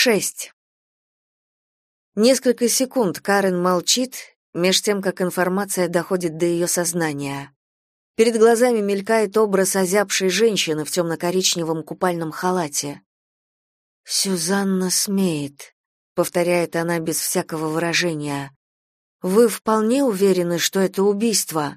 Шесть. Несколько секунд Карен молчит, меж тем, как информация доходит до ее сознания. Перед глазами мелькает образ озябшей женщины в темно-коричневом купальном халате. «Сюзанна смеет», — повторяет она без всякого выражения. «Вы вполне уверены, что это убийство?»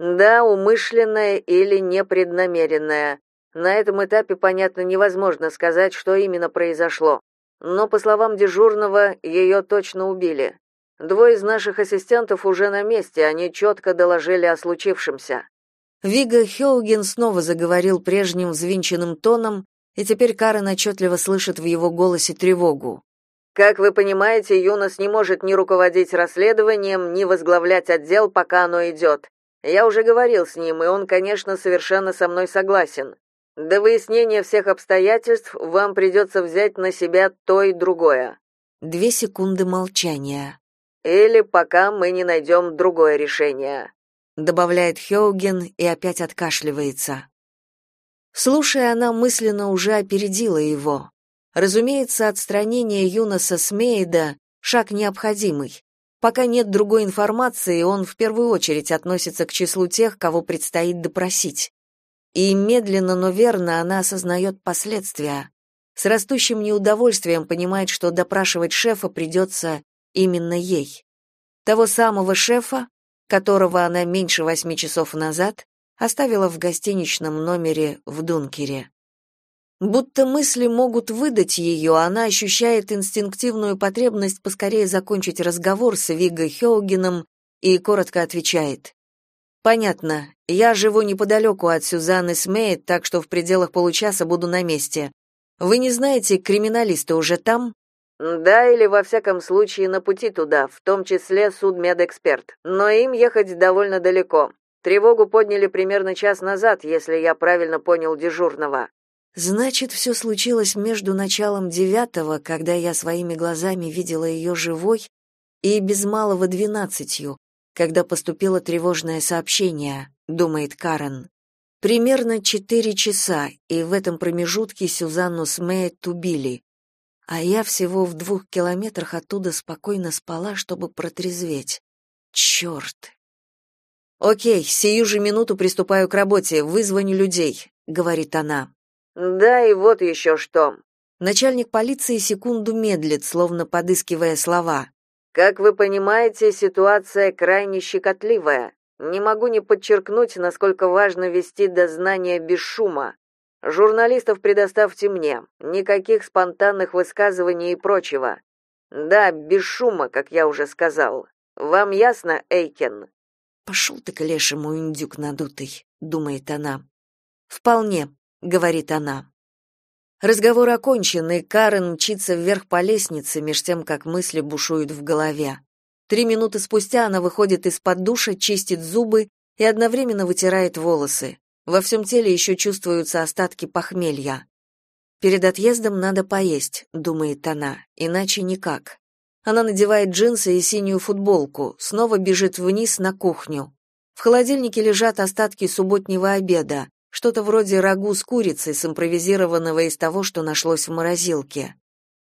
«Да, умышленное или непреднамеренное. На этом этапе, понятно, невозможно сказать, что именно произошло. Но, по словам дежурного, ее точно убили. Двое из наших ассистентов уже на месте, они четко доложили о случившемся. Вига Хеуген снова заговорил прежним взвинченным тоном, и теперь Карен отчетливо слышит в его голосе тревогу. Как вы понимаете, Юнос не может ни руководить расследованием, ни возглавлять отдел, пока оно идет. Я уже говорил с ним, и он, конечно, совершенно со мной согласен. До выяснения всех обстоятельств вам придется взять на себя то и другое. Две секунды молчания. Или пока мы не найдем другое решение, добавляет Хеоген и опять откашливается. Слушая, она мысленно уже опередила его. Разумеется, отстранение Юноса Смейда шаг необходимый. Пока нет другой информации, он в первую очередь относится к числу тех, кого предстоит допросить. И медленно, но верно она осознает последствия. С растущим неудовольствием понимает, что допрашивать шефа придется именно ей. Того самого шефа, которого она меньше восьми часов назад оставила в гостиничном номере в Дункере. Будто мысли могут выдать ее, она ощущает инстинктивную потребность поскорее закончить разговор с Вигой Хеогеном и коротко отвечает. «Понятно. Я живу неподалеку от Сюзанны Смейт, так что в пределах получаса буду на месте. Вы не знаете, криминалисты уже там?» Да, или во всяком случае на пути туда, в том числе судмедэксперт. Но им ехать довольно далеко. Тревогу подняли примерно час назад, если я правильно понял дежурного. Значит, все случилось между началом девятого, когда я своими глазами видела ее живой, и без малого двенадцатью, когда поступило тревожное сообщение, думает Карен. Примерно четыре часа, и в этом промежутке Сюзанну Смейт убили а я всего в двух километрах оттуда спокойно спала, чтобы протрезветь. Черт! «Окей, сию же минуту приступаю к работе, вызвоню людей», — говорит она. «Да, и вот еще что». Начальник полиции секунду медлит, словно подыскивая слова. «Как вы понимаете, ситуация крайне щекотливая. Не могу не подчеркнуть, насколько важно вести дознание без шума. Журналистов предоставьте мне. Никаких спонтанных высказываний и прочего. Да, без шума, как я уже сказал. Вам ясно, Эйкен? Пошел ты к лешему, индюк надутый, думает она. Вполне, говорит она. Разговор окончен, и Карен мчится вверх по лестнице, меж тем, как мысли бушуют в голове. Три минуты спустя она выходит из-под душа, чистит зубы и одновременно вытирает волосы. Во всем теле еще чувствуются остатки похмелья. Перед отъездом надо поесть, думает она, иначе никак. Она надевает джинсы и синюю футболку, снова бежит вниз на кухню. В холодильнике лежат остатки субботнего обеда, что-то вроде рагу с курицей, симпровизированного из того, что нашлось в морозилке.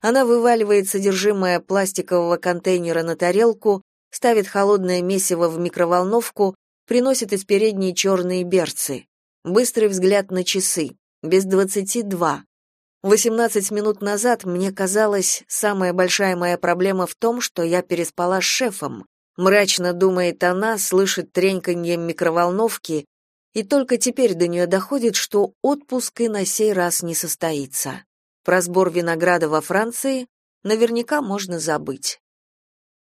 Она вываливает содержимое пластикового контейнера на тарелку, ставит холодное месиво в микроволновку, приносит из передней черные берцы. Быстрый взгляд на часы. Без двадцати два. Восемнадцать минут назад мне казалось, самая большая моя проблема в том, что я переспала с шефом. Мрачно думает она, слышит треньканье микроволновки, и только теперь до нее доходит, что отпуск и на сей раз не состоится. Про сбор винограда во Франции наверняка можно забыть.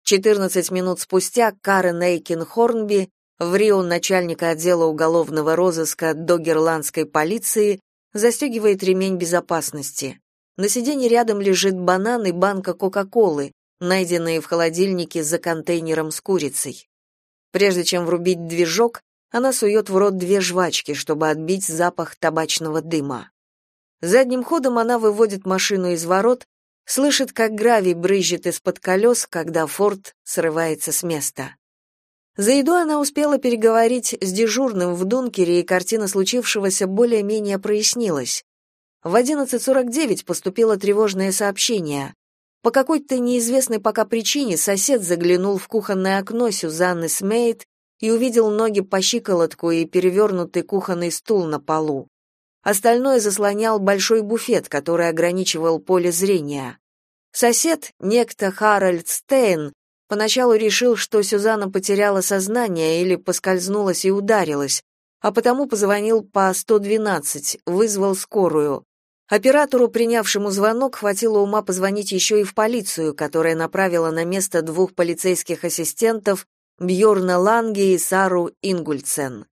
Четырнадцать минут спустя Карен Эйкин Хорнби в Рио начальника отдела уголовного розыска догерландской полиции застегивает ремень безопасности. На сиденье рядом лежит банан и банка Кока-Колы, найденные в холодильнике за контейнером с курицей. Прежде чем врубить движок, она сует в рот две жвачки, чтобы отбить запах табачного дыма. Задним ходом она выводит машину из ворот, слышит, как гравий брызжет из-под колес, когда Форд срывается с места. За еду она успела переговорить с дежурным в Дункере, и картина случившегося более-менее прояснилась. В 11.49 поступило тревожное сообщение. По какой-то неизвестной пока причине сосед заглянул в кухонное окно Сюзанны Смейт и увидел ноги по щиколотку и перевернутый кухонный стул на полу. Остальное заслонял большой буфет, который ограничивал поле зрения. Сосед, некто Харальд Стейн, поначалу решил, что Сюзанна потеряла сознание или поскользнулась и ударилась, а потому позвонил по 112, вызвал скорую. Оператору, принявшему звонок, хватило ума позвонить еще и в полицию, которая направила на место двух полицейских ассистентов Бьорна Ланге и Сару Ингульцен.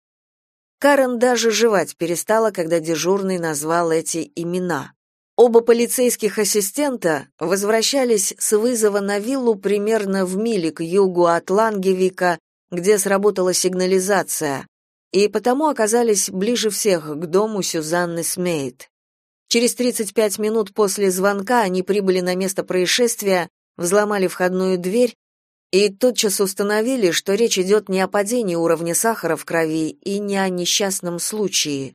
Карен даже жевать перестала, когда дежурный назвал эти имена. Оба полицейских ассистента возвращались с вызова на виллу примерно в миле к югу от Лангевика, где сработала сигнализация, и потому оказались ближе всех к дому Сюзанны Смейт. Через 35 минут после звонка они прибыли на место происшествия, взломали входную дверь и тотчас установили, что речь идет не о падении уровня сахара в крови и не о несчастном случае.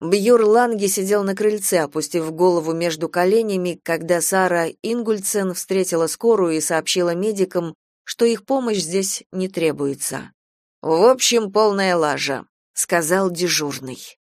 Бьюр Ланги сидел на крыльце, опустив голову между коленями, когда Сара Ингульцен встретила скорую и сообщила медикам, что их помощь здесь не требуется. «В общем, полная лажа», — сказал дежурный.